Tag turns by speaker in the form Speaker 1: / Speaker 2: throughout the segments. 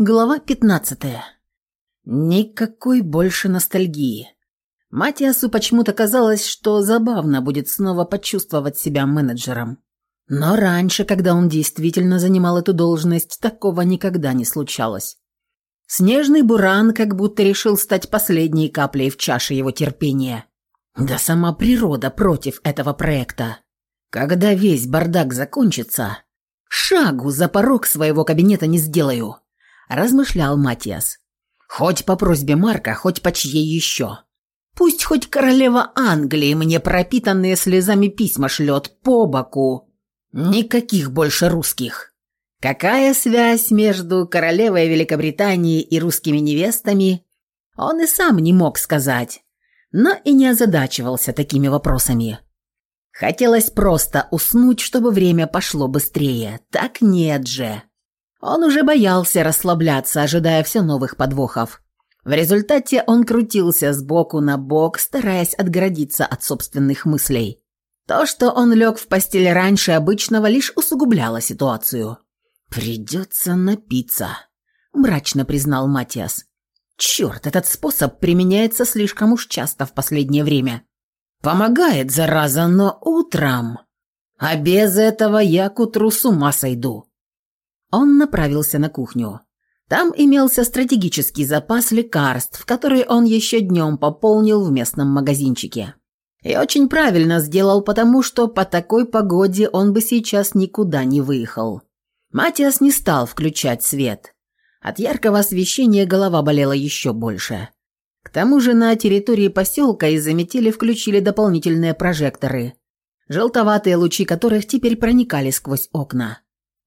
Speaker 1: Глава 15. Никакой больше ностальгии. Матиасу почему-то казалось, что забавно будет снова почувствовать себя менеджером. Но раньше, когда он действительно занимал эту должность, такого никогда не случалось. Снежный буран как будто решил стать последней каплей в чаше его терпения. Да сама природа против этого проекта. Когда весь бардак закончится, шагу за порог своего кабинета не сделаю размышлял Матиас. Хоть по просьбе Марка, хоть по чьей еще. Пусть хоть королева Англии мне пропитанные слезами письма шлет по боку. Никаких больше русских. Какая связь между королевой Великобритании и русскими невестами, он и сам не мог сказать, но и не озадачивался такими вопросами. Хотелось просто уснуть, чтобы время пошло быстрее. Так нет же. Он уже боялся расслабляться, ожидая все новых подвохов. В результате он крутился с боку на бок, стараясь отгородиться от собственных мыслей. То, что он лег в постель раньше обычного, лишь усугубляло ситуацию. «Придется напиться», – мрачно признал Матиас. «Черт, этот способ применяется слишком уж часто в последнее время. Помогает, зараза, но утром. А без этого я к утру с ума сойду». Он направился на кухню. Там имелся стратегический запас лекарств, который он еще днем пополнил в местном магазинчике. И очень правильно сделал, потому что по такой погоде он бы сейчас никуда не выехал. Матиас не стал включать свет. От яркого освещения голова болела еще больше. К тому же на территории поселка из-за метели включили дополнительные прожекторы, желтоватые лучи которых теперь проникали сквозь окна.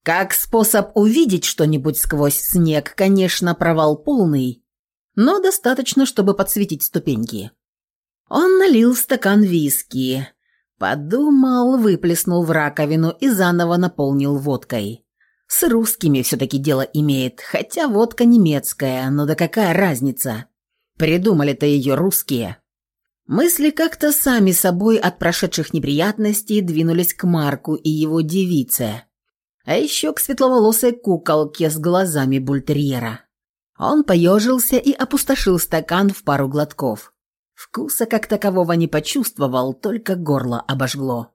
Speaker 1: Как способ увидеть что-нибудь сквозь снег, конечно, провал полный, но достаточно, чтобы подсветить ступеньки. Он налил стакан виски, подумал, выплеснул в раковину и заново наполнил водкой. С русскими все-таки дело имеет, хотя водка немецкая, но да какая разница? Придумали-то ее русские. Мысли как-то сами собой от прошедших неприятностей двинулись к Марку и его девице а еще к светловолосой куколке с глазами бультерьера. Он поежился и опустошил стакан в пару глотков. Вкуса как такового не почувствовал, только горло обожгло.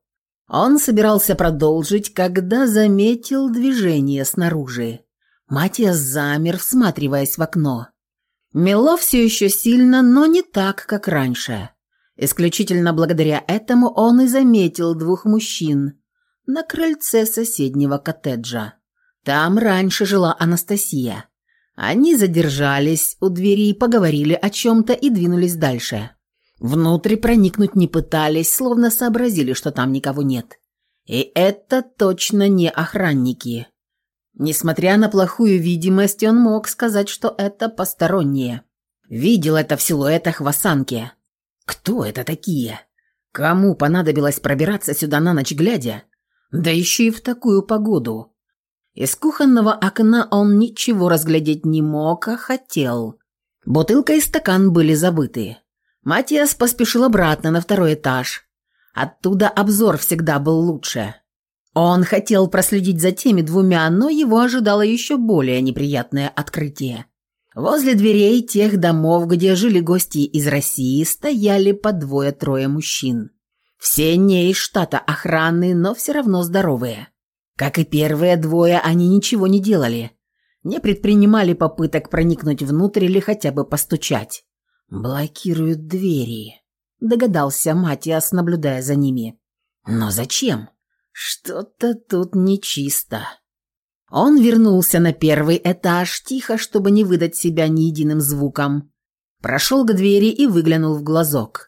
Speaker 1: Он собирался продолжить, когда заметил движение снаружи. Матиас замер, всматриваясь в окно. Мело все еще сильно, но не так, как раньше. Исключительно благодаря этому он и заметил двух мужчин, на крыльце соседнего коттеджа. Там раньше жила Анастасия. Они задержались у двери, поговорили о чем-то и двинулись дальше. Внутрь проникнуть не пытались, словно сообразили, что там никого нет. И это точно не охранники. Несмотря на плохую видимость, он мог сказать, что это посторонние. Видел это в силуэтах в осанке. Кто это такие? Кому понадобилось пробираться сюда на ночь глядя? Да еще и в такую погоду. Из кухонного окна он ничего разглядеть не мог, а хотел. Бутылка и стакан были забыты. Матиас поспешил обратно на второй этаж. Оттуда обзор всегда был лучше. Он хотел проследить за теми двумя, но его ожидало еще более неприятное открытие. Возле дверей тех домов, где жили гости из России, стояли по двое-трое мужчин. Все не из штата охраны, но все равно здоровые. Как и первые двое, они ничего не делали. Не предпринимали попыток проникнуть внутрь или хотя бы постучать. «Блокируют двери», – догадался Матиас, наблюдая за ними. «Но зачем? Что-то тут нечисто». Он вернулся на первый этаж, тихо, чтобы не выдать себя ни единым звуком. Прошел к двери и выглянул в глазок.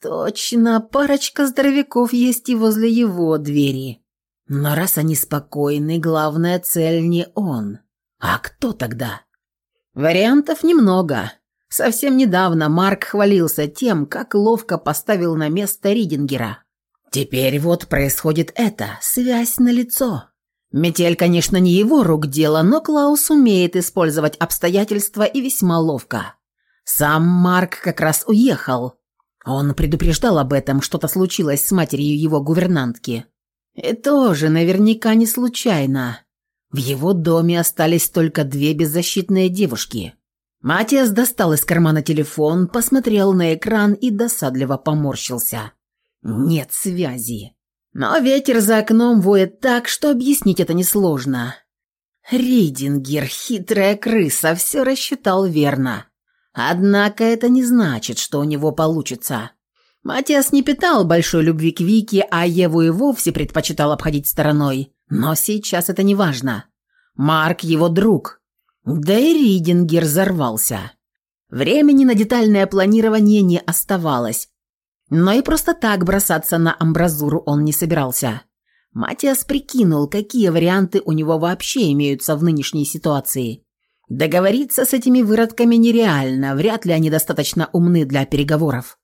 Speaker 1: Точно, парочка здоровяков есть и возле его двери. Но раз они спокойны, главная цель не он. А кто тогда? Вариантов немного. Совсем недавно Марк хвалился тем, как ловко поставил на место Ридингера. Теперь вот происходит это, связь на лицо. Метель, конечно, не его рук дело, но Клаус умеет использовать обстоятельства и весьма ловко. Сам Марк как раз уехал, он предупреждал об этом, что-то случилось с матерью его гувернантки. И тоже наверняка не случайно. В его доме остались только две беззащитные девушки. Матиас достал из кармана телефон, посмотрел на экран и досадливо поморщился. Нет связи. Но ветер за окном воет так, что объяснить это несложно. Рейдингер, хитрая крыса, все рассчитал верно. Однако это не значит, что у него получится. Матиас не питал большой любви к Вике, а Еву и вовсе предпочитал обходить стороной. Но сейчас это не важно. Марк его друг. Да и Ридингер взорвался. Времени на детальное планирование не оставалось. Но и просто так бросаться на амбразуру он не собирался. Матиас прикинул, какие варианты у него вообще имеются в нынешней ситуации. Договориться с этими выродками нереально, вряд ли они достаточно умны для переговоров.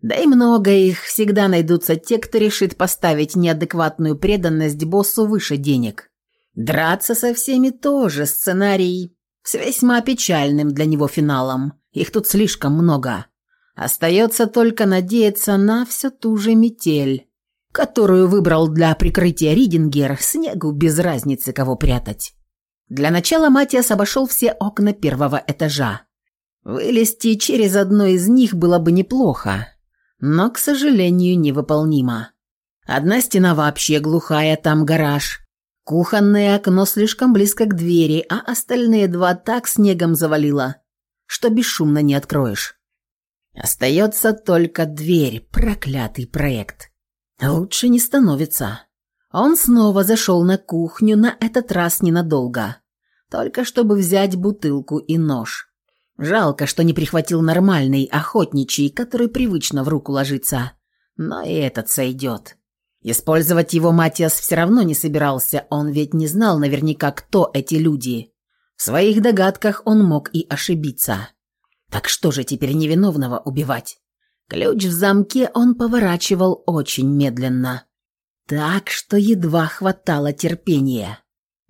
Speaker 1: Да и много их, всегда найдутся те, кто решит поставить неадекватную преданность боссу выше денег. Драться со всеми тоже сценарий с весьма печальным для него финалом. Их тут слишком много. Остается только надеяться на всю ту же метель, которую выбрал для прикрытия Ридингер, снегу без разницы, кого прятать. Для начала Матиас обошел все окна первого этажа. Вылезти через одно из них было бы неплохо, но, к сожалению, невыполнимо. Одна стена вообще глухая, там гараж. Кухонное окно слишком близко к двери, а остальные два так снегом завалило, что бесшумно не откроешь. Остается только дверь, проклятый проект. Лучше не становится. Он снова зашел на кухню, на этот раз ненадолго. Только чтобы взять бутылку и нож. Жалко, что не прихватил нормальный, охотничий, который привычно в руку ложится. Но и этот сойдет. Использовать его Матиас все равно не собирался, он ведь не знал наверняка, кто эти люди. В своих догадках он мог и ошибиться. Так что же теперь невиновного убивать? Ключ в замке он поворачивал очень медленно. Так что едва хватало терпения.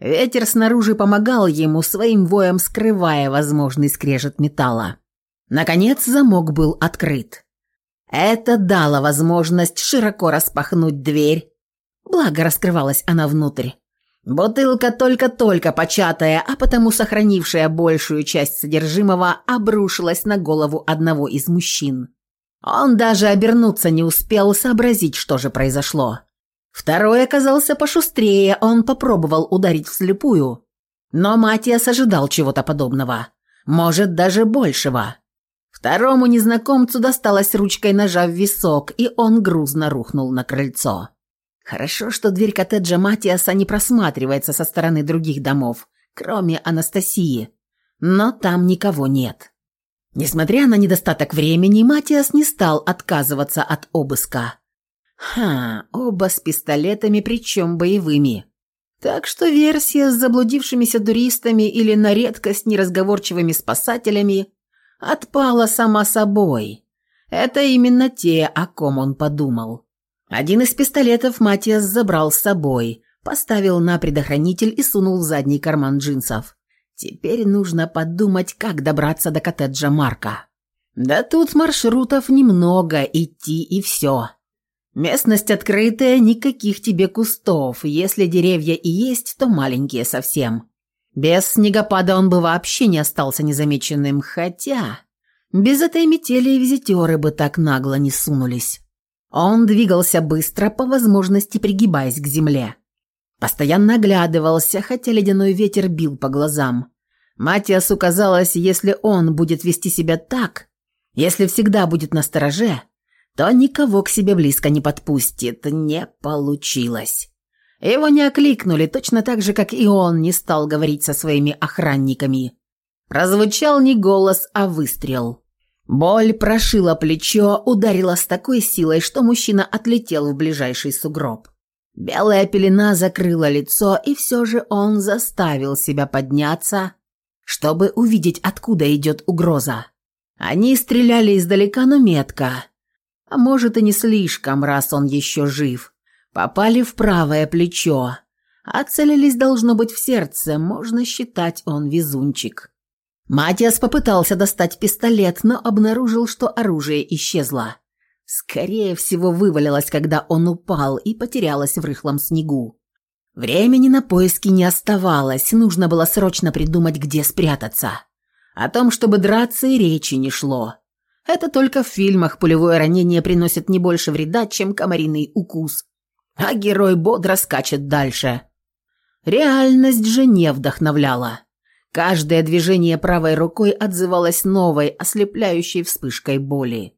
Speaker 1: Ветер снаружи помогал ему, своим воем скрывая возможный скрежет металла. Наконец замок был открыт. Это дало возможность широко распахнуть дверь. Благо раскрывалась она внутрь. Бутылка только-только початая, а потому сохранившая большую часть содержимого, обрушилась на голову одного из мужчин. Он даже обернуться не успел сообразить, что же произошло. Второй оказался пошустрее, он попробовал ударить вслепую. Но Матиас ожидал чего-то подобного. Может, даже большего. Второму незнакомцу досталась ручкой ножа в висок, и он грузно рухнул на крыльцо. Хорошо, что дверь коттеджа Матиаса не просматривается со стороны других домов, кроме Анастасии. Но там никого нет. Несмотря на недостаток времени, Матиас не стал отказываться от обыска. Ха, оба с пистолетами, причем боевыми. Так что версия с заблудившимися туристами или на редкость неразговорчивыми спасателями отпала сама собой. Это именно те, о ком он подумал. Один из пистолетов Матиас забрал с собой, поставил на предохранитель и сунул в задний карман джинсов. Теперь нужно подумать, как добраться до коттеджа Марка. Да тут маршрутов немного, идти и все. Местность открытая, никаких тебе кустов, если деревья и есть, то маленькие совсем. Без снегопада он бы вообще не остался незамеченным, хотя... Без этой метели визитеры бы так нагло не сунулись. Он двигался быстро, по возможности пригибаясь к земле. Постоянно оглядывался, хотя ледяной ветер бил по глазам. Матиасу казалось, если он будет вести себя так, если всегда будет на стороже, то никого к себе близко не подпустит. Не получилось. Его не окликнули, точно так же, как и он не стал говорить со своими охранниками. Прозвучал не голос, а выстрел. Боль прошила плечо, ударила с такой силой, что мужчина отлетел в ближайший сугроб. Белая пелена закрыла лицо, и все же он заставил себя подняться, чтобы увидеть, откуда идет угроза. Они стреляли издалека, но метко. А может и не слишком, раз он еще жив. Попали в правое плечо. А целились, должно быть, в сердце, можно считать, он везунчик. Матиас попытался достать пистолет, но обнаружил, что оружие исчезло. Скорее всего, вывалилось, когда он упал и потерялось в рыхлом снегу. Времени на поиски не оставалось, нужно было срочно придумать, где спрятаться. О том, чтобы драться, и речи не шло. Это только в фильмах пулевое ранение приносит не больше вреда, чем комариный укус. А герой бодро скачет дальше. Реальность же не вдохновляла. Каждое движение правой рукой отзывалось новой, ослепляющей вспышкой боли.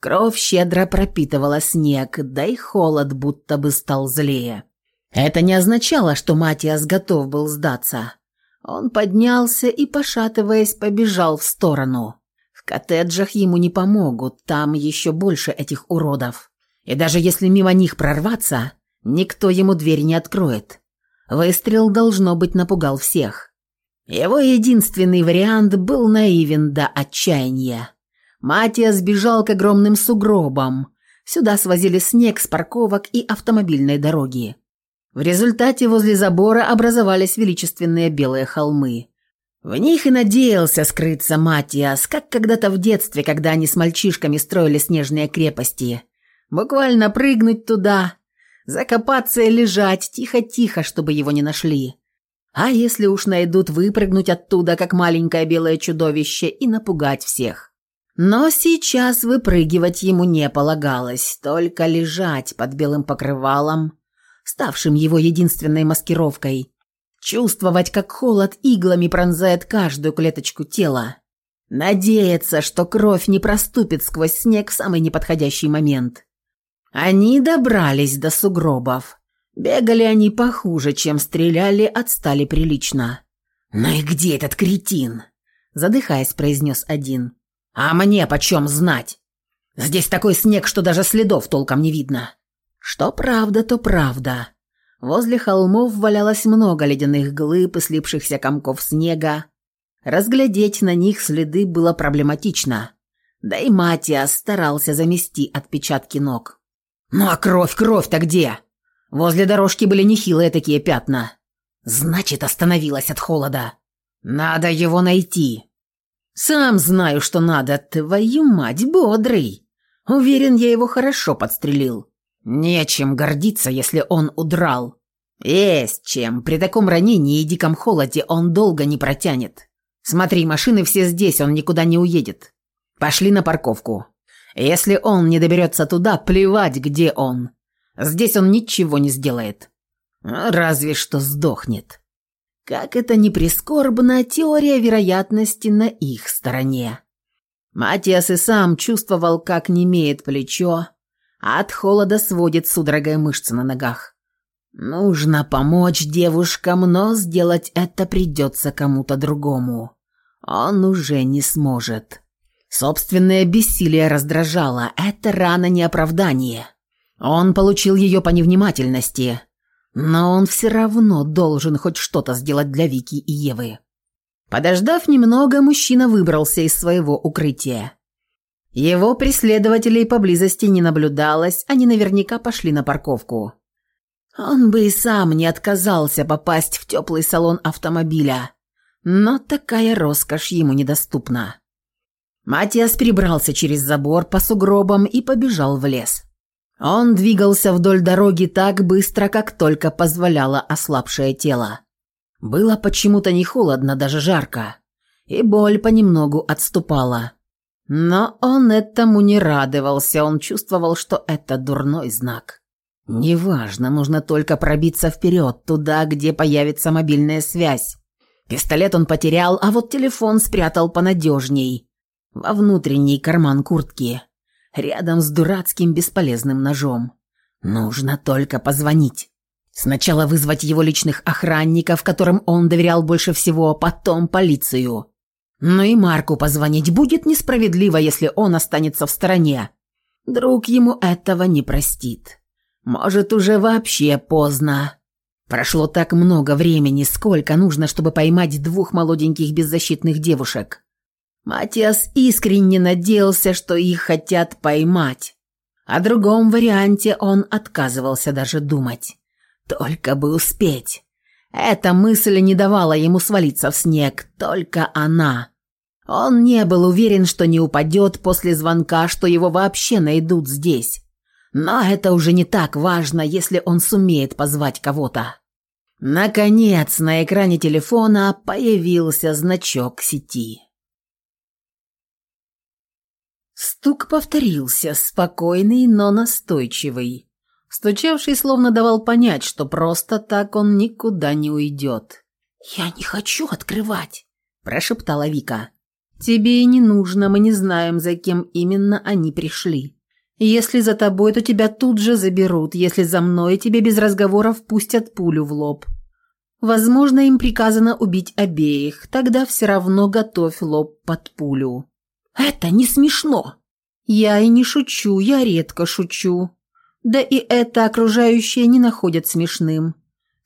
Speaker 1: Кровь щедро пропитывала снег, да и холод будто бы стал злее. Это не означало, что Матиас готов был сдаться. Он поднялся и, пошатываясь, побежал в сторону. Коттеджах ему не помогут, там еще больше этих уродов. И даже если мимо них прорваться, никто ему дверь не откроет. Выстрел, должно быть, напугал всех. Его единственный вариант был наивен до отчаяния. Матиас бежал к огромным сугробам. Сюда свозили снег с парковок и автомобильной дороги. В результате возле забора образовались величественные белые холмы. В них и надеялся скрыться Матиас, как когда-то в детстве, когда они с мальчишками строили снежные крепости. Буквально прыгнуть туда, закопаться и лежать тихо-тихо, чтобы его не нашли. А если уж найдут, выпрыгнуть оттуда, как маленькое белое чудовище, и напугать всех. Но сейчас выпрыгивать ему не полагалось, только лежать под белым покрывалом ставшим его единственной маскировкой. Чувствовать, как холод иглами пронзает каждую клеточку тела. Надеяться, что кровь не проступит сквозь снег в самый неподходящий момент. Они добрались до сугробов. Бегали они похуже, чем стреляли, отстали прилично. «Ну и где этот кретин?» Задыхаясь, произнес один. «А мне почем знать? Здесь такой снег, что даже следов толком не видно. Что правда, то правда. Возле холмов валялось много ледяных глыб и слипшихся комков снега. Разглядеть на них следы было проблематично. Да и Матиас старался замести отпечатки ног. «Ну а кровь, кровь-то где?» Возле дорожки были нехилые такие пятна. Значит, остановилась от холода. Надо его найти. Сам знаю, что надо. Твою мать, бодрый. Уверен, я его хорошо подстрелил. Нечем гордиться, если он удрал. Есть чем. При таком ранении и диком холоде он долго не протянет. Смотри, машины все здесь, он никуда не уедет. Пошли на парковку. Если он не доберется туда, плевать, где он. Здесь он ничего не сделает. Разве что сдохнет. Как это ни прискорбно, теория вероятности на их стороне. Матиас и сам чувствовал, как немеет плечо, от холода сводит судорогой мышцы на ногах. Нужно помочь девушкам, но сделать это придется кому-то другому. Он уже не сможет. Собственное бессилие раздражало. Это рано не оправдание. Он получил ее по невнимательности. Но он все равно должен хоть что-то сделать для Вики и Евы. Подождав немного, мужчина выбрался из своего укрытия. Его преследователей поблизости не наблюдалось, они наверняка пошли на парковку. Он бы и сам не отказался попасть в теплый салон автомобиля, но такая роскошь ему недоступна. Матиас перебрался через забор по сугробам и побежал в лес. Он двигался вдоль дороги так быстро, как только позволяло ослабшее тело. Было почему-то не холодно, даже жарко, и боль понемногу отступала. Но он этому не радовался, он чувствовал, что это дурной знак. Неважно, нужно только пробиться вперед, туда, где появится мобильная связь. Пистолет он потерял, а вот телефон спрятал понадежней. Во внутренний карман куртки. Рядом с дурацким бесполезным ножом. Нужно только позвонить. Сначала вызвать его личных охранников, которым он доверял больше всего, потом полицию. Но и Марку позвонить будет несправедливо, если он останется в стороне. Друг ему этого не простит. Может, уже вообще поздно. Прошло так много времени, сколько нужно, чтобы поймать двух молоденьких беззащитных девушек. Матиас искренне надеялся, что их хотят поймать. О другом варианте он отказывался даже думать. Только бы успеть. Эта мысль не давала ему свалиться в снег, только она. Он не был уверен, что не упадет после звонка, что его вообще найдут здесь. Но это уже не так важно, если он сумеет позвать кого-то. Наконец на экране телефона появился значок сети. Стук повторился, спокойный, но настойчивый. Стучавший словно давал понять, что просто так он никуда не уйдет. «Я не хочу открывать», – прошептала Вика. «Тебе и не нужно, мы не знаем, за кем именно они пришли. Если за тобой, то тебя тут же заберут, если за мной, тебе без разговоров пустят пулю в лоб. Возможно, им приказано убить обеих, тогда все равно готовь лоб под пулю. Это не смешно. Я и не шучу, я редко шучу. Да и это окружающие не находят смешным.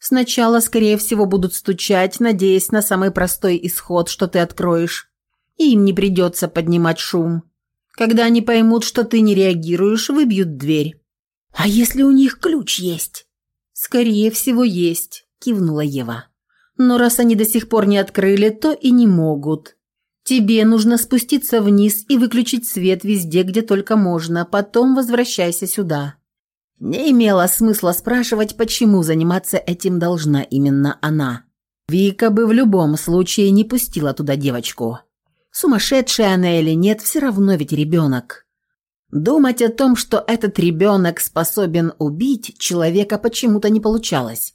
Speaker 1: Сначала, скорее всего, будут стучать, надеясь на самый простой исход, что ты откроешь. И им не придется поднимать шум. Когда они поймут, что ты не реагируешь, выбьют дверь. А если у них ключ есть? Скорее всего, есть, кивнула Ева. Но раз они до сих пор не открыли, то и не могут. Тебе нужно спуститься вниз и выключить свет везде, где только можно, потом возвращайся сюда. Не имело смысла спрашивать, почему заниматься этим должна именно она. Вика бы в любом случае не пустила туда девочку. Сумасшедшая она или нет, все равно ведь ребенок. Думать о том, что этот ребенок способен убить человека, почему-то не получалось.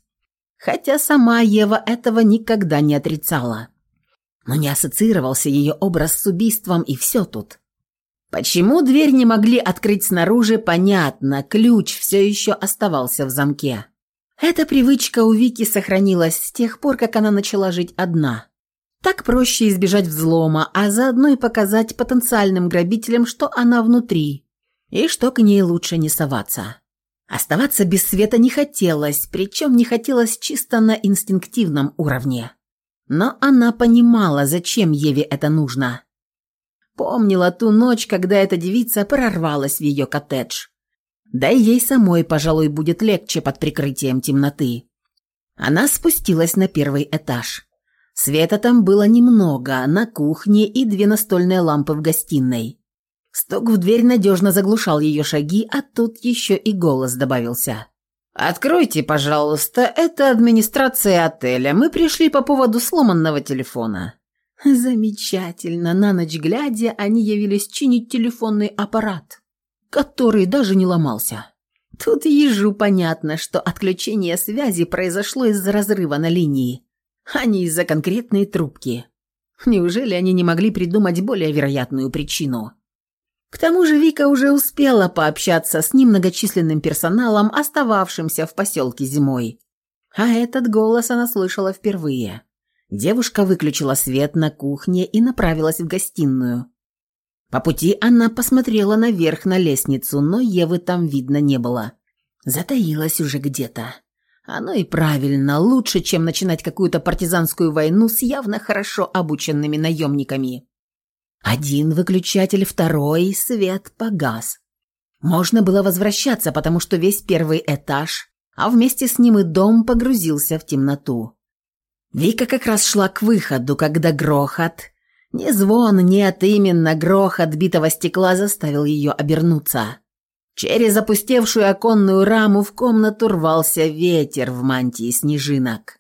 Speaker 1: Хотя сама Ева этого никогда не отрицала. Но не ассоциировался ее образ с убийством, и все тут. Почему дверь не могли открыть снаружи, понятно, ключ все еще оставался в замке. Эта привычка у Вики сохранилась с тех пор, как она начала жить одна. Так проще избежать взлома, а заодно и показать потенциальным грабителям, что она внутри, и что к ней лучше не соваться. Оставаться без света не хотелось, причем не хотелось чисто на инстинктивном уровне. Но она понимала, зачем Еве это нужно. Помнила ту ночь, когда эта девица прорвалась в ее коттедж. Да и ей самой, пожалуй, будет легче под прикрытием темноты. Она спустилась на первый этаж. Света там было немного, на кухне и две настольные лампы в гостиной. Стук в дверь надежно заглушал ее шаги, а тут еще и голос добавился. «Откройте, пожалуйста, это администрация отеля. Мы пришли по поводу сломанного телефона». Замечательно, на ночь глядя, они явились чинить телефонный аппарат, который даже не ломался. Тут ежу понятно, что отключение связи произошло из-за разрыва на линии, а не из-за конкретной трубки. Неужели они не могли придумать более вероятную причину? К тому же Вика уже успела пообщаться с немногочисленным персоналом, остававшимся в поселке зимой. А этот голос она слышала впервые. Девушка выключила свет на кухне и направилась в гостиную. По пути она посмотрела наверх на лестницу, но Евы там видно не было. Затаилась уже где-то. Оно и правильно, лучше, чем начинать какую-то партизанскую войну с явно хорошо обученными наемниками. Один выключатель, второй, свет погас. Можно было возвращаться, потому что весь первый этаж, а вместе с ним и дом погрузился в темноту. Вика как раз шла к выходу, когда грохот, не звон, нет, именно грохот битого стекла заставил ее обернуться. Через опустевшую оконную раму в комнату рвался ветер в мантии снежинок.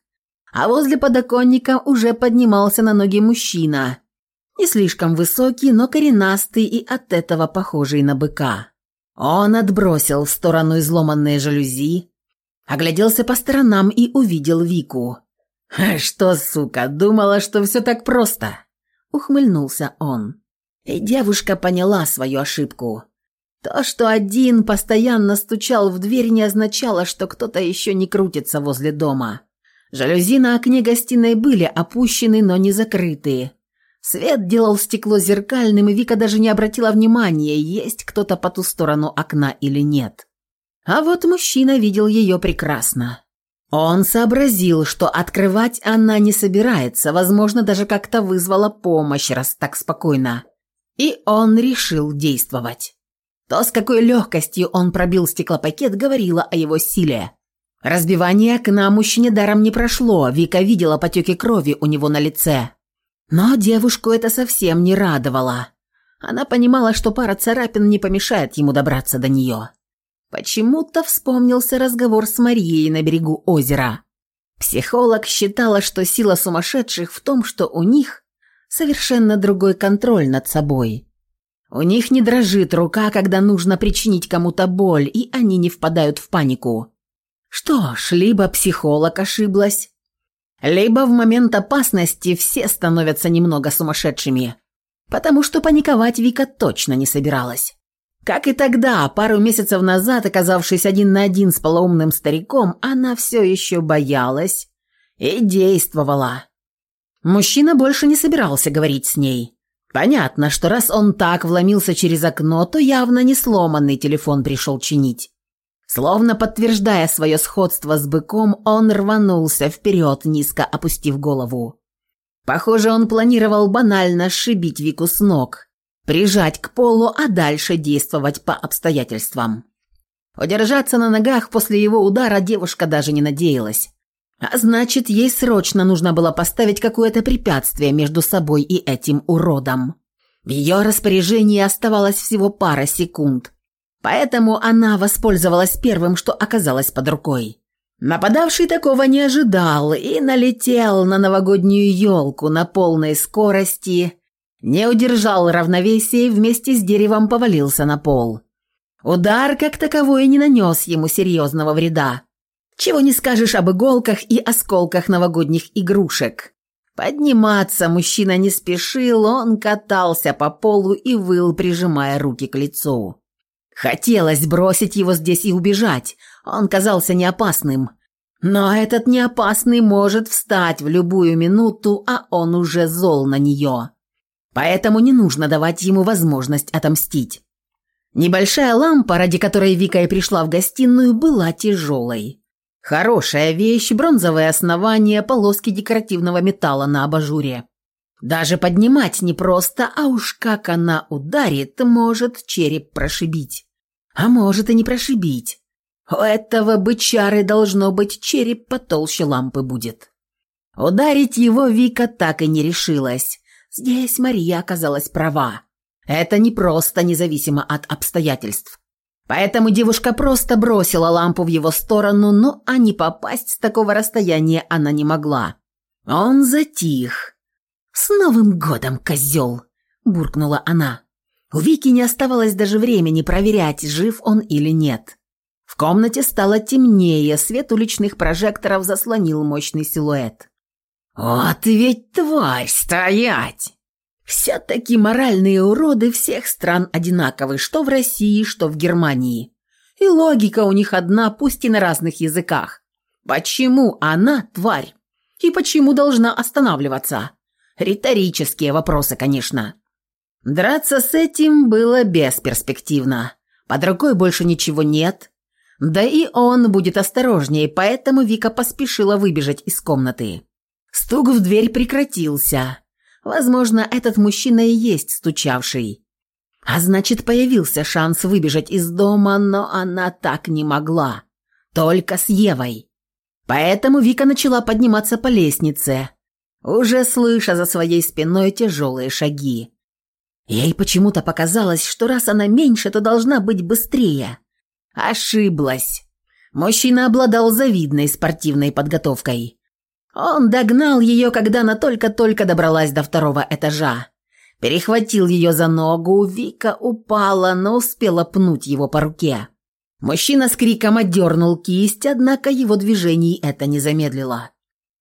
Speaker 1: А возле подоконника уже поднимался на ноги мужчина. Не слишком высокий, но коренастый и от этого похожий на быка. Он отбросил в сторону изломанные жалюзи, огляделся по сторонам и увидел Вику. «Что, сука, думала, что все так просто?» Ухмыльнулся он. И девушка поняла свою ошибку. То, что один постоянно стучал в дверь, не означало, что кто-то еще не крутится возле дома. Жалюзи на окне гостиной были опущены, но не закрыты. Свет делал стекло зеркальным, и Вика даже не обратила внимания, есть кто-то по ту сторону окна или нет. А вот мужчина видел ее прекрасно. Он сообразил, что открывать она не собирается, возможно, даже как-то вызвала помощь, раз так спокойно. И он решил действовать. То, с какой легкостью он пробил стеклопакет, говорило о его силе. Разбивание окна мужчине даром не прошло, Вика видела потеки крови у него на лице. Но девушку это совсем не радовало. Она понимала, что пара царапин не помешает ему добраться до нее. Почему-то вспомнился разговор с Марией на берегу озера. Психолог считала, что сила сумасшедших в том, что у них совершенно другой контроль над собой. У них не дрожит рука, когда нужно причинить кому-то боль, и они не впадают в панику. Что ж, либо психолог ошиблась, либо в момент опасности все становятся немного сумасшедшими, потому что паниковать Вика точно не собиралась. Как и тогда, пару месяцев назад, оказавшись один на один с полоумным стариком, она все еще боялась и действовала. Мужчина больше не собирался говорить с ней. Понятно, что раз он так вломился через окно, то явно не сломанный телефон пришел чинить. Словно подтверждая свое сходство с быком, он рванулся вперед, низко опустив голову. Похоже, он планировал банально сшибить Вику с ног, прижать к полу, а дальше действовать по обстоятельствам. Удержаться на ногах после его удара девушка даже не надеялась. А значит, ей срочно нужно было поставить какое-то препятствие между собой и этим уродом. В ее распоряжении оставалось всего пара секунд. Поэтому она воспользовалась первым, что оказалось под рукой. Нападавший такого не ожидал и налетел на новогоднюю елку на полной скорости, не удержал равновесия и вместе с деревом повалился на пол. Удар как таковой не нанес ему серьезного вреда. Чего не скажешь об иголках и осколках новогодних игрушек. Подниматься мужчина не спешил, он катался по полу и выл, прижимая руки к лицу. Хотелось бросить его здесь и убежать, он казался неопасным. Но этот неопасный может встать в любую минуту, а он уже зол на нее. Поэтому не нужно давать ему возможность отомстить. Небольшая лампа, ради которой Вика и пришла в гостиную, была тяжелой. Хорошая вещь, бронзовое основание, полоски декоративного металла на абажуре. Даже поднимать непросто, а уж как она ударит, может череп прошибить. А может и не прошибить. У этого бычары должно быть череп потолще лампы будет. Ударить его Вика так и не решилась. Здесь Мария оказалась права. Это не просто независимо от обстоятельств. Поэтому девушка просто бросила лампу в его сторону, но а не попасть с такого расстояния она не могла. Он затих. «С Новым годом, козел!» – буркнула она. У Вики не оставалось даже времени проверять, жив он или нет. В комнате стало темнее, свет уличных прожекторов заслонил мощный силуэт. «Вот ведь тварь, стоять!» Все-таки моральные уроды всех стран одинаковы, что в России, что в Германии. И логика у них одна, пусть и на разных языках. Почему она тварь? И почему должна останавливаться? Риторические вопросы, конечно. Драться с этим было бесперспективно. Под рукой больше ничего нет. Да и он будет осторожнее, поэтому Вика поспешила выбежать из комнаты. Стук в дверь прекратился. Возможно, этот мужчина и есть стучавший. А значит, появился шанс выбежать из дома, но она так не могла. Только с Евой. Поэтому Вика начала подниматься по лестнице, уже слыша за своей спиной тяжелые шаги. Ей почему-то показалось, что раз она меньше, то должна быть быстрее. Ошиблась. Мужчина обладал завидной спортивной подготовкой. Он догнал ее, когда она только-только добралась до второго этажа. Перехватил ее за ногу, Вика упала, но успела пнуть его по руке. Мужчина с криком отдернул кисть, однако его движений это не замедлило.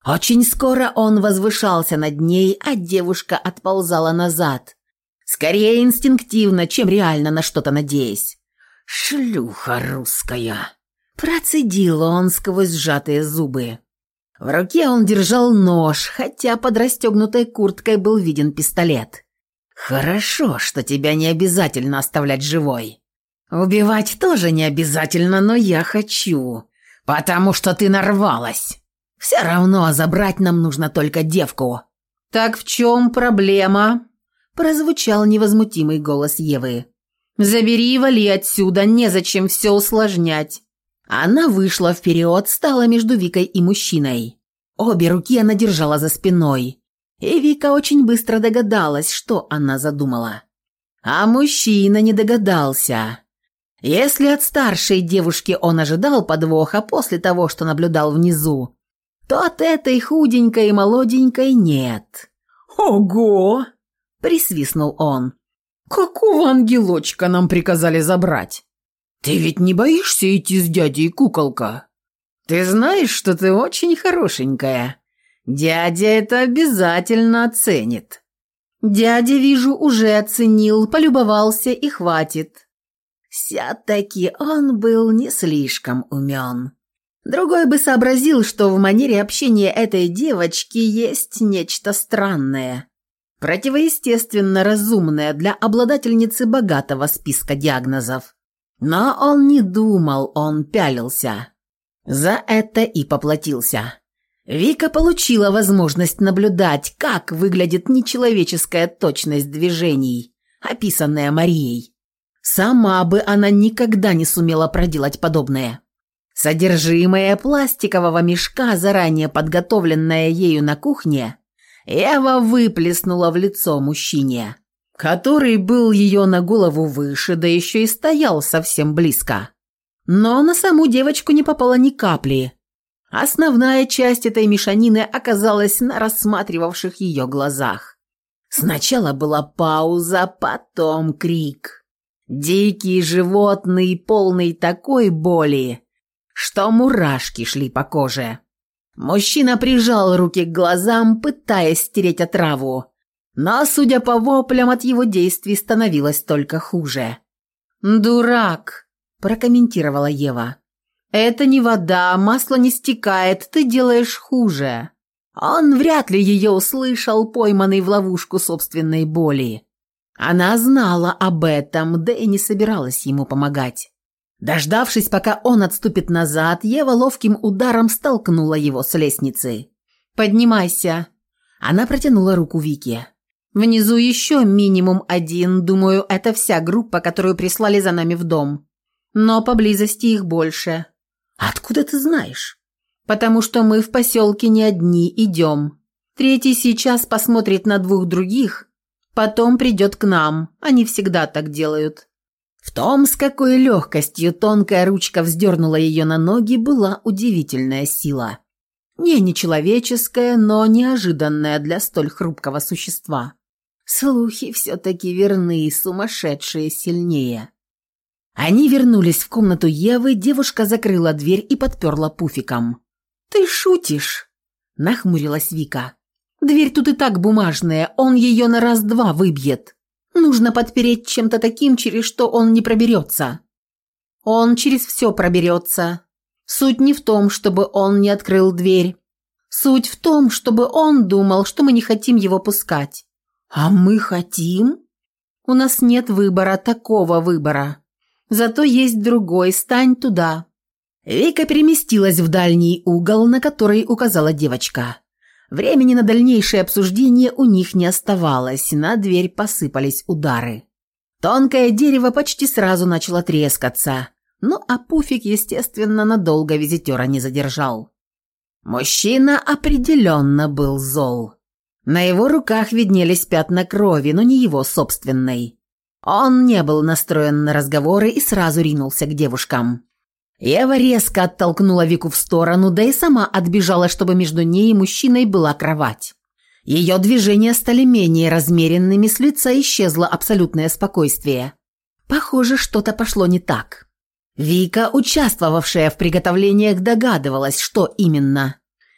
Speaker 1: Очень скоро он возвышался над ней, а девушка отползала назад. Скорее инстинктивно, чем реально на что-то надеясь. «Шлюха русская!» Процедил он сквозь сжатые зубы. В руке он держал нож, хотя под расстегнутой курткой был виден пистолет. «Хорошо, что тебя не обязательно оставлять живой. Убивать тоже не обязательно, но я хочу, потому что ты нарвалась. Все равно забрать нам нужно только девку». «Так в чем проблема?» прозвучал невозмутимый голос Евы. «Забери и вали отсюда, незачем все усложнять». Она вышла вперед, стала между Викой и мужчиной. Обе руки она держала за спиной. И Вика очень быстро догадалась, что она задумала. А мужчина не догадался. Если от старшей девушки он ожидал подвоха после того, что наблюдал внизу, то от этой худенькой и молоденькой нет. «Ого!» – присвистнул он. «Какого ангелочка нам приказали забрать? Ты ведь не боишься идти с дядей, куколка? Ты знаешь, что ты очень хорошенькая. Дядя это обязательно оценит». Дядя, вижу, уже оценил, полюбовался и хватит. Все-таки он был не слишком умен. Другой бы сообразил, что в манере общения этой девочки есть нечто странное, противоестественно разумное для обладательницы богатого списка диагнозов. Но он не думал, он пялился. За это и поплатился. Вика получила возможность наблюдать, как выглядит нечеловеческая точность движений, описанная Марией. Сама бы она никогда не сумела проделать подобное. Содержимое пластикового мешка, заранее подготовленное ею на кухне, Эва выплеснула в лицо мужчине, который был ее на голову выше, да еще и стоял совсем близко. Но на саму девочку не попало ни капли. Основная часть этой мешанины оказалась на рассматривавших ее глазах. Сначала была пауза, потом крик. Дикий, животный, полный такой боли, что мурашки шли по коже. Мужчина прижал руки к глазам, пытаясь стереть отраву, но, судя по воплям, от его действий становилось только хуже. «Дурак!» – прокомментировала Ева. «Это не вода, масло не стекает, ты делаешь хуже». Он вряд ли ее услышал, пойманный в ловушку собственной боли. Она знала об этом, да и не собиралась ему помогать. Дождавшись, пока он отступит назад, Ева ловким ударом столкнула его с лестницы. «Поднимайся!» Она протянула руку Вике. «Внизу еще минимум один, думаю, это вся группа, которую прислали за нами в дом. Но поблизости их больше». «Откуда ты знаешь?» «Потому что мы в поселке не одни, идем. Третий сейчас посмотрит на двух других, потом придет к нам, они всегда так делают». В том, с какой легкостью тонкая ручка вздернула ее на ноги, была удивительная сила. Не нечеловеческая, но неожиданная для столь хрупкого существа. Слухи все-таки верны, сумасшедшие сильнее. Они вернулись в комнату Евы, девушка закрыла дверь и подперла пуфиком. «Ты шутишь?» – нахмурилась Вика. «Дверь тут и так бумажная, он ее на раз-два выбьет». Нужно подпереть чем-то таким, через что он не проберется. Он через все проберется. Суть не в том, чтобы он не открыл дверь. Суть в том, чтобы он думал, что мы не хотим его пускать. А мы хотим? У нас нет выбора, такого выбора. Зато есть другой, стань туда. Вика переместилась в дальний угол, на который указала девочка. Времени на дальнейшее обсуждение у них не оставалось, на дверь посыпались удары. Тонкое дерево почти сразу начало трескаться, ну а Пуфик, естественно, надолго визитера не задержал. Мужчина определенно был зол. На его руках виднелись пятна крови, но не его собственной. Он не был настроен на разговоры и сразу ринулся к девушкам. Ева резко оттолкнула Вику в сторону, да и сама отбежала, чтобы между ней и мужчиной была кровать. Ее движения стали менее размеренными, с лица исчезло абсолютное спокойствие. Похоже, что-то пошло не так. Вика, участвовавшая в приготовлениях, догадывалась, что именно.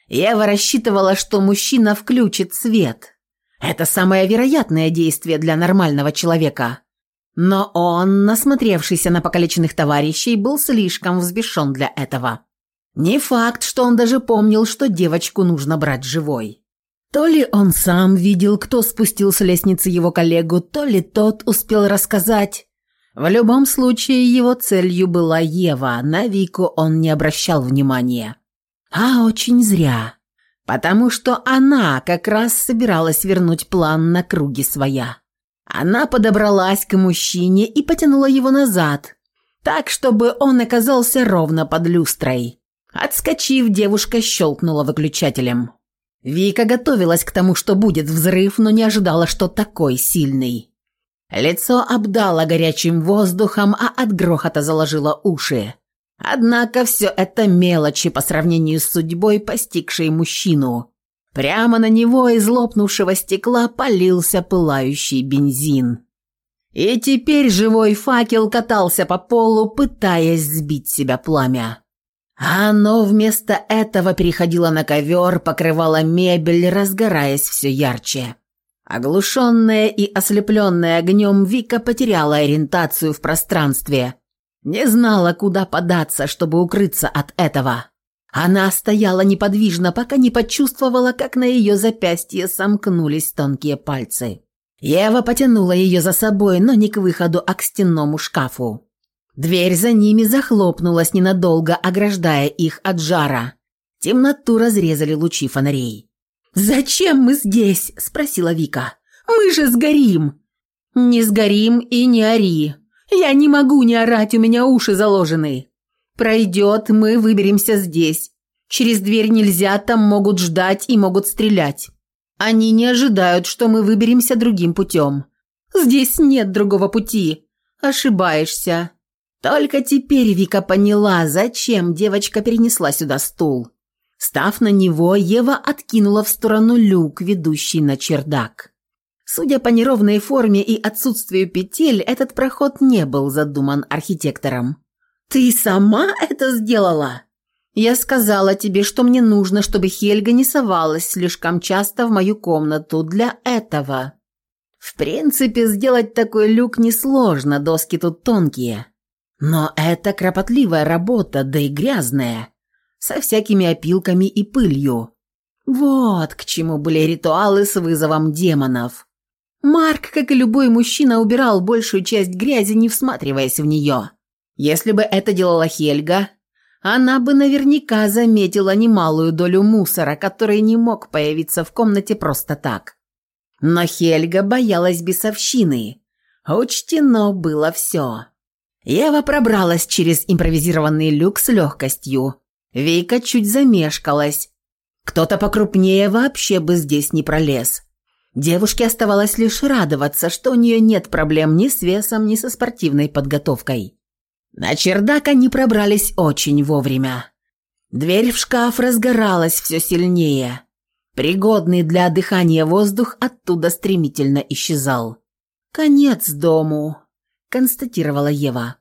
Speaker 1: Ева рассчитывала, что мужчина включит свет. Это самое вероятное действие для нормального человека. Но он, насмотревшийся на покалеченных товарищей, был слишком взбешен для этого. Не факт, что он даже помнил, что девочку нужно брать живой. То ли он сам видел, кто спустил с лестницы его коллегу, то ли тот успел рассказать. В любом случае, его целью была Ева, на Вику он не обращал внимания. А очень зря, потому что она как раз собиралась вернуть план на круги своя. Она подобралась к мужчине и потянула его назад, так, чтобы он оказался ровно под люстрой. Отскочив, девушка щелкнула выключателем. Вика готовилась к тому, что будет взрыв, но не ожидала, что такой сильный. Лицо обдало горячим воздухом, а от грохота заложило уши. Однако все это мелочи по сравнению с судьбой, постигшей мужчину. Прямо на него из лопнувшего стекла полился пылающий бензин. И теперь живой факел катался по полу, пытаясь сбить себя пламя. А оно вместо этого переходило на ковер, покрывало мебель, разгораясь все ярче. Оглушенная и ослепленная огнем, Вика потеряла ориентацию в пространстве. Не знала, куда податься, чтобы укрыться от этого. Она стояла неподвижно, пока не почувствовала, как на ее запястье сомкнулись тонкие пальцы. Ева потянула ее за собой, но не к выходу, а к стенному шкафу. Дверь за ними захлопнулась ненадолго, ограждая их от жара. Темноту разрезали лучи фонарей. «Зачем мы здесь?» – спросила Вика. «Мы же сгорим!» «Не сгорим и не ори. Я не могу не орать, у меня уши заложены. Пройдет, мы выберемся здесь. Через дверь нельзя, там могут ждать и могут стрелять. Они не ожидают, что мы выберемся другим путем. Здесь нет другого пути. Ошибаешься. Только теперь Вика поняла, зачем девочка перенесла сюда стул. Став на него, Ева откинула в сторону люк, ведущий на чердак. Судя по неровной форме и отсутствию петель, этот проход не был задуман архитектором. «Ты сама это сделала?» «Я сказала тебе, что мне нужно, чтобы Хельга не совалась слишком часто в мою комнату для этого». В принципе, сделать такой люк несложно, доски тут тонкие. Но это кропотливая работа, да и грязная, со всякими опилками и пылью. Вот к чему были ритуалы с вызовом демонов. Марк, как и любой мужчина, убирал большую часть грязи, не всматриваясь в нее. Если бы это делала Хельга, она бы наверняка заметила немалую долю мусора, который не мог появиться в комнате просто так. Но Хельга боялась бесовщины. Учтено было все. Ева пробралась через импровизированный люк с легкостью. Вейка чуть замешкалась. Кто-то покрупнее вообще бы здесь не пролез. Девушке оставалось лишь радоваться, что у нее нет проблем ни с весом, ни со спортивной подготовкой. На чердак они пробрались очень вовремя. Дверь в шкаф разгоралась все сильнее. Пригодный для дыхания воздух оттуда стремительно исчезал. «Конец дому», – констатировала Ева.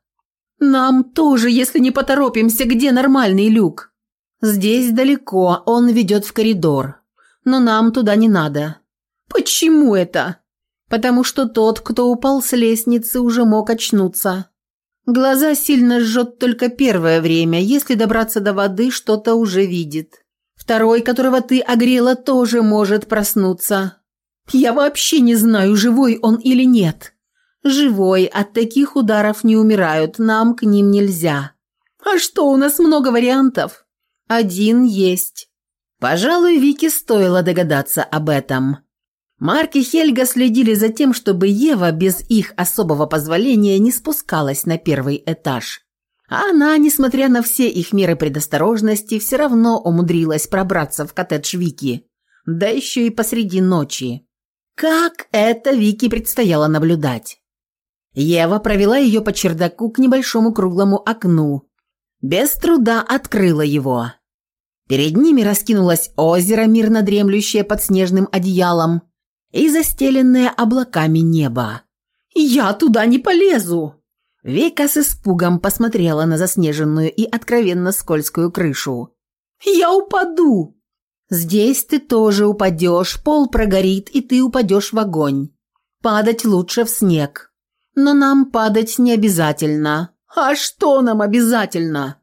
Speaker 1: «Нам тоже, если не поторопимся, где нормальный люк?» «Здесь далеко, он ведет в коридор. Но нам туда не надо». «Почему это?» «Потому что тот, кто упал с лестницы, уже мог очнуться». Глаза сильно жжет только первое время, если добраться до воды, что-то уже видит. Второй, которого ты огрела, тоже может проснуться. Я вообще не знаю, живой он или нет. Живой, от таких ударов не умирают, нам к ним нельзя. А что, у нас много вариантов? Один есть. Пожалуй, Вике стоило догадаться об этом. Марк и Хельга следили за тем, чтобы Ева без их особого позволения не спускалась на первый этаж. А она, несмотря на все их меры предосторожности, все равно умудрилась пробраться в коттедж Вики. Да еще и посреди ночи. Как это Вики предстояло наблюдать? Ева провела ее по чердаку к небольшому круглому окну. Без труда открыла его. Перед ними раскинулось озеро, мирно дремлющее под снежным одеялом, и застеленное облаками небо. «Я туда не полезу!» Вика с испугом посмотрела на заснеженную и откровенно скользкую крышу. «Я упаду!» «Здесь ты тоже упадешь, пол прогорит, и ты упадешь в огонь. Падать лучше в снег. Но нам падать не обязательно». «А что нам обязательно?»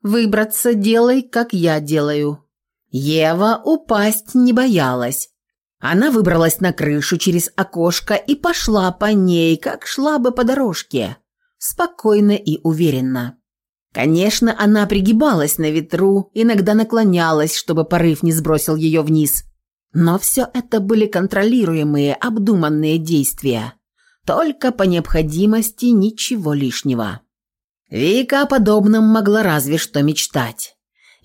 Speaker 1: «Выбраться делай, как я делаю». Ева упасть не боялась. Она выбралась на крышу через окошко и пошла по ней, как шла бы по дорожке, спокойно и уверенно. Конечно, она пригибалась на ветру, иногда наклонялась, чтобы порыв не сбросил ее вниз. Но все это были контролируемые, обдуманные действия. Только по необходимости ничего лишнего. Вика о подобном могла разве что мечтать.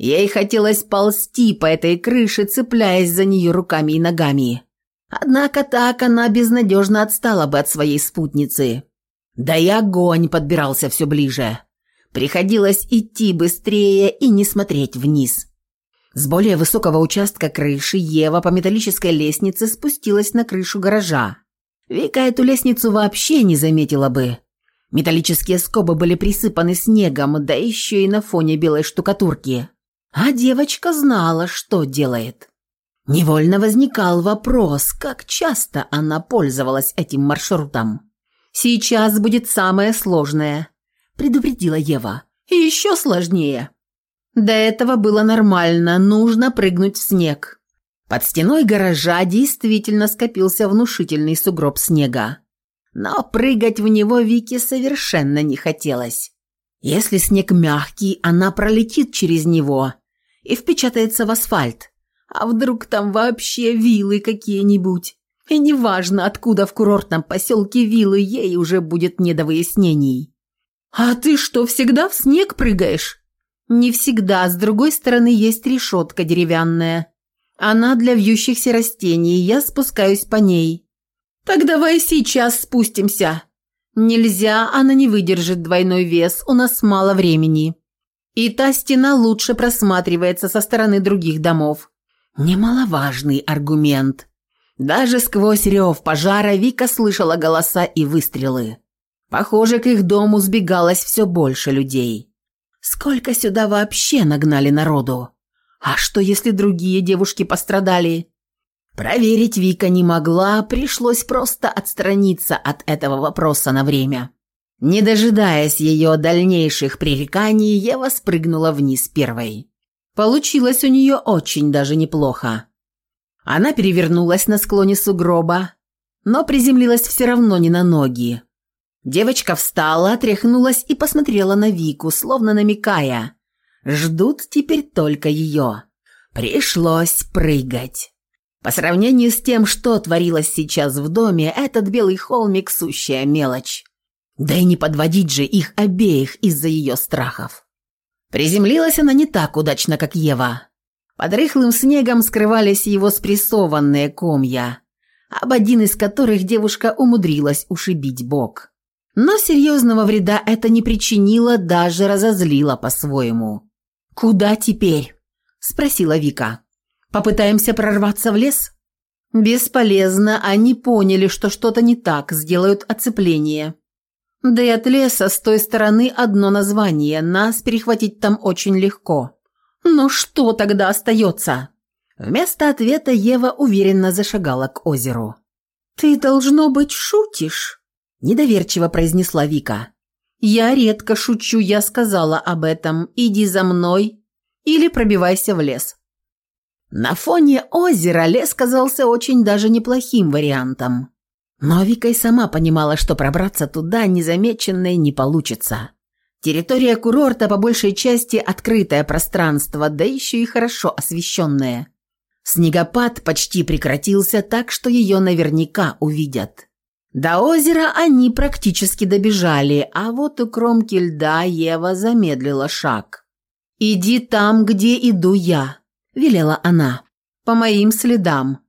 Speaker 1: Ей хотелось ползти по этой крыше, цепляясь за нее руками и ногами. Однако так она безнадежно отстала бы от своей спутницы. Да и огонь подбирался все ближе. Приходилось идти быстрее и не смотреть вниз. С более высокого участка крыши Ева по металлической лестнице спустилась на крышу гаража. Вика эту лестницу вообще не заметила бы. Металлические скобы были присыпаны снегом, да еще и на фоне белой штукатурки. А девочка знала, что делает. Невольно возникал вопрос, как часто она пользовалась этим маршрутом. «Сейчас будет самое сложное», – предупредила Ева. «И еще сложнее». До этого было нормально, нужно прыгнуть в снег. Под стеной гаража действительно скопился внушительный сугроб снега. Но прыгать в него Вике совершенно не хотелось. Если снег мягкий, она пролетит через него и впечатается в асфальт. А вдруг там вообще вилы какие-нибудь? И неважно, откуда в курортном поселке вилы, ей уже будет не до выяснений. «А ты что, всегда в снег прыгаешь?» «Не всегда. С другой стороны есть решетка деревянная. Она для вьющихся растений, я спускаюсь по ней». «Так давай сейчас спустимся». «Нельзя, она не выдержит двойной вес, у нас мало времени». И та стена лучше просматривается со стороны других домов. Немаловажный аргумент. Даже сквозь рев пожара Вика слышала голоса и выстрелы. Похоже, к их дому сбегалось все больше людей. Сколько сюда вообще нагнали народу? А что, если другие девушки пострадали? Проверить Вика не могла, пришлось просто отстраниться от этого вопроса на время. Не дожидаясь ее дальнейших пререканий, Ева спрыгнула вниз первой. Получилось у нее очень даже неплохо. Она перевернулась на склоне сугроба, но приземлилась все равно не на ноги. Девочка встала, тряхнулась и посмотрела на Вику, словно намекая. Ждут теперь только ее. Пришлось прыгать. По сравнению с тем, что творилось сейчас в доме, этот белый холмик – сущая мелочь. Да и не подводить же их обеих из-за ее страхов. Приземлилась она не так удачно, как Ева. Под рыхлым снегом скрывались его спрессованные комья, об один из которых девушка умудрилась ушибить бок. Но серьезного вреда это не причинило, даже разозлило по-своему. «Куда теперь?» – спросила Вика. «Попытаемся прорваться в лес?» «Бесполезно, они поняли, что что-то не так, сделают оцепление». Да и от леса с той стороны одно название, нас перехватить там очень легко. Но что тогда остается? Вместо ответа Ева уверенно зашагала к озеру. «Ты, должно быть, шутишь?» – недоверчиво произнесла Вика. «Я редко шучу, я сказала об этом. Иди за мной или пробивайся в лес». На фоне озера лес казался очень даже неплохим вариантом. Но Вика и сама понимала, что пробраться туда незамеченной не получится. Территория курорта по большей части открытое пространство, да еще и хорошо освещенное. Снегопад почти прекратился так, что ее наверняка увидят. До озера они практически добежали, а вот у кромки льда Ева замедлила шаг. «Иди там, где иду я», – велела она, – «по моим следам.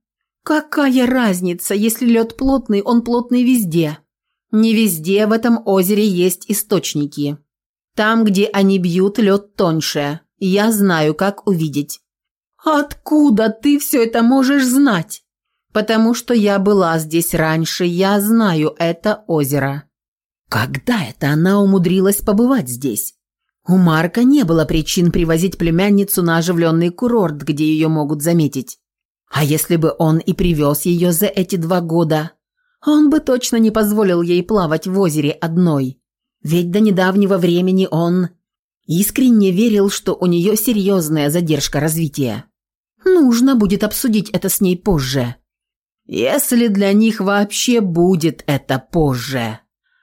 Speaker 1: Какая разница, если лед плотный, он плотный везде. Не везде в этом озере есть источники. Там, где они бьют, лед тоньше. Я знаю, как увидеть. Откуда ты все это можешь знать? Потому что я была здесь раньше, я знаю это озеро. Когда это она умудрилась побывать здесь? У Марка не было причин привозить племянницу на оживленный курорт, где ее могут заметить. А если бы он и привез ее за эти два года, он бы точно не позволил ей плавать в озере одной. Ведь до недавнего времени он искренне верил, что у нее серьезная задержка развития. Нужно будет обсудить это с ней позже. Если для них вообще будет это позже.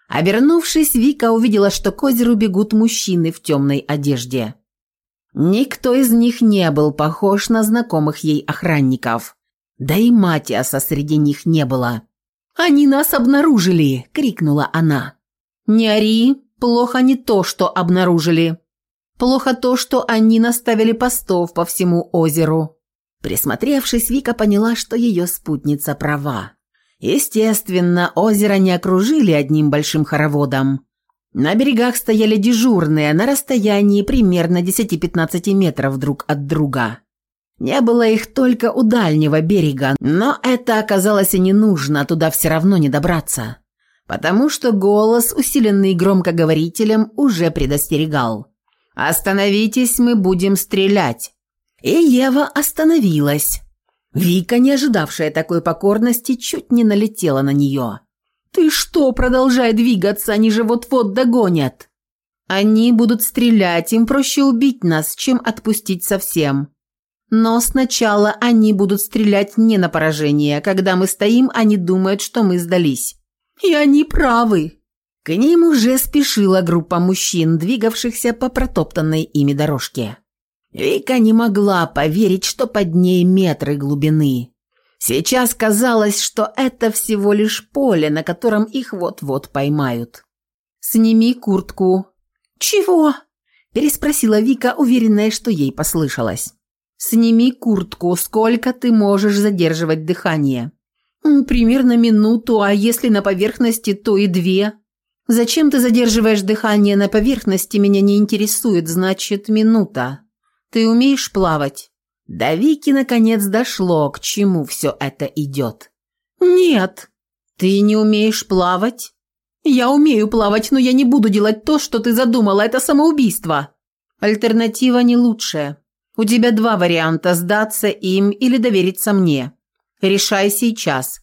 Speaker 1: Обернувшись, Вика увидела, что к озеру бегут мужчины в темной одежде. Никто из них не был похож на знакомых ей охранников. Да и Матиаса среди них не было. «Они нас обнаружили!» – крикнула она. «Не ори, плохо не то, что обнаружили. Плохо то, что они наставили постов по всему озеру». Присмотревшись, Вика поняла, что ее спутница права. Естественно, озеро не окружили одним большим хороводом, На берегах стояли дежурные на расстоянии примерно 10-15 метров друг от друга. Не было их только у дальнего берега, но это оказалось и не нужно, туда все равно не добраться. Потому что голос, усиленный громкоговорителем, уже предостерегал. «Остановитесь, мы будем стрелять». И Ева остановилась. Вика, не ожидавшая такой покорности, чуть не налетела на нее. «Ты что, продолжай двигаться, они же вот-вот догонят!» «Они будут стрелять, им проще убить нас, чем отпустить совсем. Но сначала они будут стрелять не на поражение. Когда мы стоим, они думают, что мы сдались. И они правы!» К ним уже спешила группа мужчин, двигавшихся по протоптанной ими дорожке. Вика не могла поверить, что под ней метры глубины. Сейчас казалось, что это всего лишь поле, на котором их вот-вот поймают. «Сними куртку». «Чего?» – переспросила Вика, уверенная, что ей послышалось. «Сними куртку. Сколько ты можешь задерживать дыхание?» «Примерно минуту, а если на поверхности, то и две». «Зачем ты задерживаешь дыхание на поверхности, меня не интересует, значит, минута». Ты умеешь плавать?» До Вики наконец дошло, к чему все это идет. «Нет». «Ты не умеешь плавать?» «Я умею плавать, но я не буду делать то, что ты задумала. Это самоубийство». «Альтернатива не лучшая. У тебя два варианта – сдаться им или довериться мне. Решай сейчас».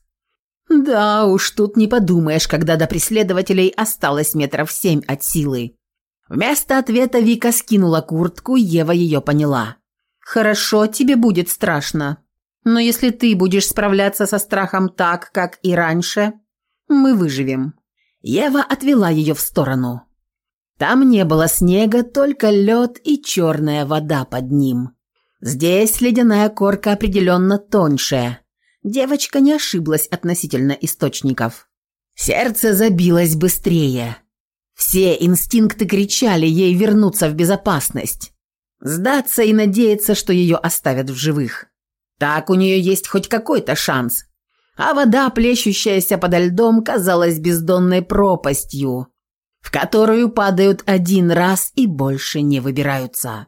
Speaker 1: «Да уж, тут не подумаешь, когда до преследователей осталось метров семь от силы. Вместо ответа Вика скинула куртку, Ева ее поняла. «Хорошо, тебе будет страшно. Но если ты будешь справляться со страхом так, как и раньше, мы выживем». Ева отвела ее в сторону. Там не было снега, только лед и черная вода под ним. Здесь ледяная корка определенно тоньше. Девочка не ошиблась относительно источников. Сердце забилось быстрее. Все инстинкты кричали ей вернуться в безопасность, сдаться и надеяться, что ее оставят в живых. Так у нее есть хоть какой-то шанс. А вода, плещущаяся подо льдом, казалась бездонной пропастью, в которую падают один раз и больше не выбираются.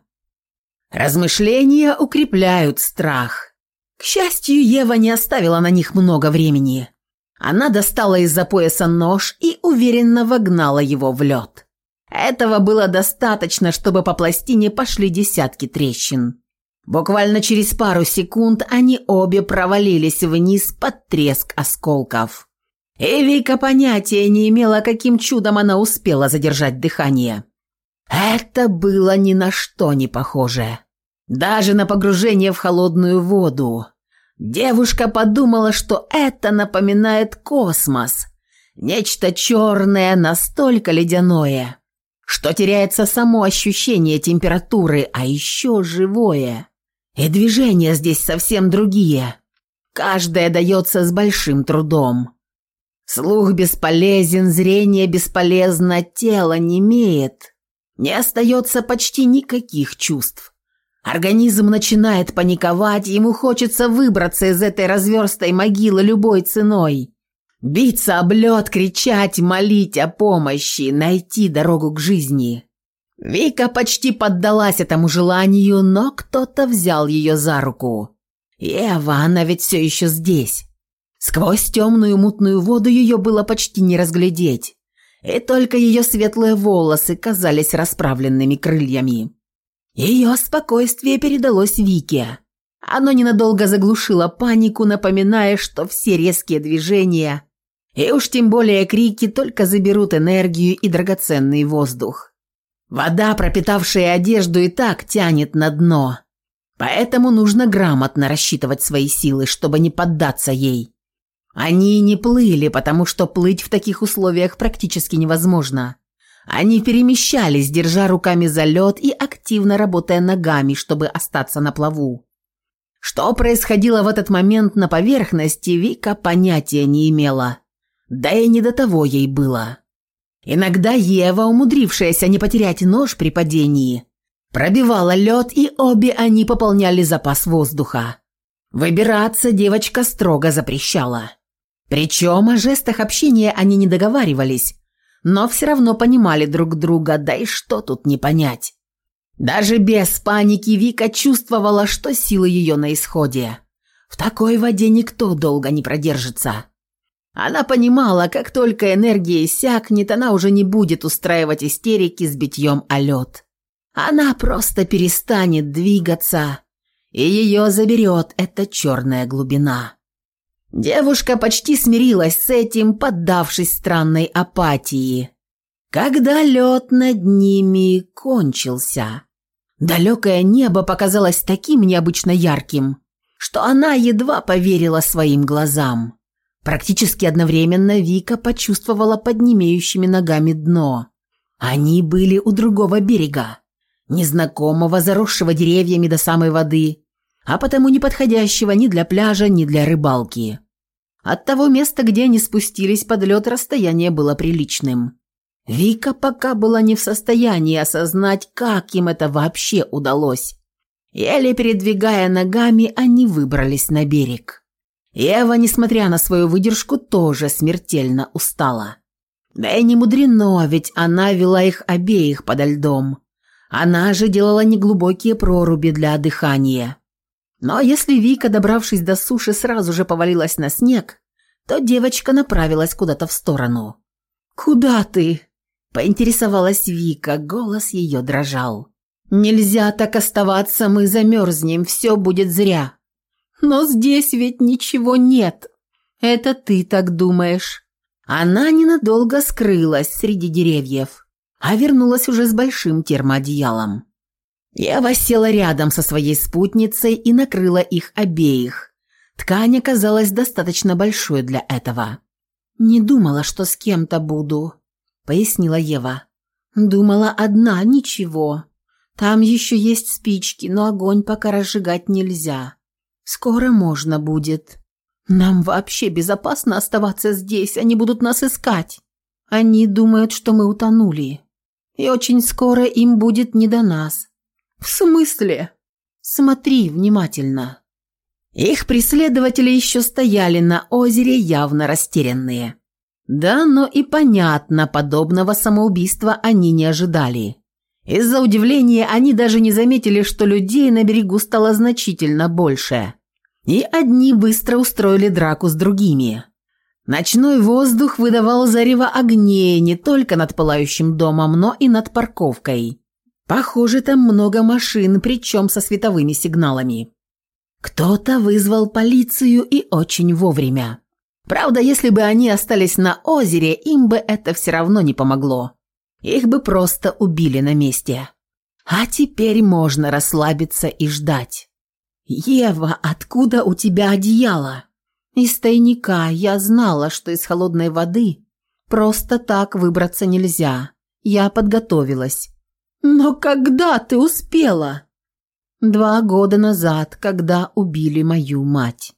Speaker 1: Размышления укрепляют страх. К счастью, Ева не оставила на них много времени. Она достала из-за пояса нож и уверенно вогнала его в лед. Этого было достаточно, чтобы по пластине пошли десятки трещин. Буквально через пару секунд они обе провалились вниз под треск осколков. И Вика понятия не имела, каким чудом она успела задержать дыхание. Это было ни на что не похоже. Даже на погружение в холодную воду. Девушка подумала, что это напоминает космос. Нечто черное, настолько ледяное, что теряется само ощущение температуры, а еще живое. И движения здесь совсем другие. Каждое дается с большим трудом. Слух бесполезен, зрение бесполезно, тело не имеет. Не остается почти никаких чувств. Организм начинает паниковать, ему хочется выбраться из этой разверстой могилы любой ценой. Биться об лед, кричать, молить о помощи, найти дорогу к жизни. Вика почти поддалась этому желанию, но кто-то взял ее за руку. Ева, она ведь все еще здесь. Сквозь темную мутную воду ее было почти не разглядеть, и только ее светлые волосы казались расправленными крыльями. Ее спокойствие передалось Вике. Оно ненадолго заглушило панику, напоминая, что все резкие движения и уж тем более крики только заберут энергию и драгоценный воздух. Вода, пропитавшая одежду, и так тянет на дно. Поэтому нужно грамотно рассчитывать свои силы, чтобы не поддаться ей. Они не плыли, потому что плыть в таких условиях практически невозможно. Они перемещались, держа руками за лед и активно работая ногами, чтобы остаться на плаву. Что происходило в этот момент на поверхности, Вика понятия не имела. Да и не до того ей было. Иногда Ева, умудрившаяся не потерять нож при падении, пробивала лед, и обе они пополняли запас воздуха. Выбираться девочка строго запрещала. Причем о жестах общения они не договаривались, но все равно понимали друг друга, да и что тут не понять. Даже без паники Вика чувствовала, что силы ее на исходе. В такой воде никто долго не продержится. Она понимала, как только энергия иссякнет, она уже не будет устраивать истерики с битьем о лед. Она просто перестанет двигаться, и ее заберет эта черная глубина. Девушка почти смирилась с этим, поддавшись странной апатии. Когда лед над ними кончился, далекое небо показалось таким необычно ярким, что она едва поверила своим глазам. Практически одновременно Вика почувствовала под немеющими ногами дно. Они были у другого берега, незнакомого, заросшего деревьями до самой воды, а потому не подходящего ни для пляжа, ни для рыбалки. От того места, где они спустились под лед, расстояние было приличным. Вика пока была не в состоянии осознать, как им это вообще удалось. Еле передвигая ногами, они выбрались на берег. Ева, несмотря на свою выдержку, тоже смертельно устала. Да и не мудрено, ведь она вела их обеих подо льдом. Она же делала неглубокие проруби для дыхания. Но если Вика, добравшись до суши, сразу же повалилась на снег, то девочка направилась куда-то в сторону. «Куда ты?» – поинтересовалась Вика, голос ее дрожал. «Нельзя так оставаться, мы замерзнем, все будет зря». «Но здесь ведь ничего нет. Это ты так думаешь». Она ненадолго скрылась среди деревьев, а вернулась уже с большим термоодеялом. Ева села рядом со своей спутницей и накрыла их обеих. Ткань оказалась достаточно большой для этого. «Не думала, что с кем-то буду», — пояснила Ева. «Думала одна, ничего. Там еще есть спички, но огонь пока разжигать нельзя. Скоро можно будет. Нам вообще безопасно оставаться здесь, они будут нас искать. Они думают, что мы утонули. И очень скоро им будет не до нас. «В смысле?» «Смотри внимательно». Их преследователи еще стояли на озере, явно растерянные. Да, но и понятно, подобного самоубийства они не ожидали. Из-за удивления они даже не заметили, что людей на берегу стало значительно больше. И одни быстро устроили драку с другими. Ночной воздух выдавал зарево огней не только над пылающим домом, но и над парковкой. Похоже, там много машин, причем со световыми сигналами. Кто-то вызвал полицию и очень вовремя. Правда, если бы они остались на озере, им бы это все равно не помогло. Их бы просто убили на месте. А теперь можно расслабиться и ждать. «Ева, откуда у тебя одеяло?» «Из тайника я знала, что из холодной воды просто так выбраться нельзя. Я подготовилась. «Но когда ты успела?» «Два года назад, когда убили мою мать».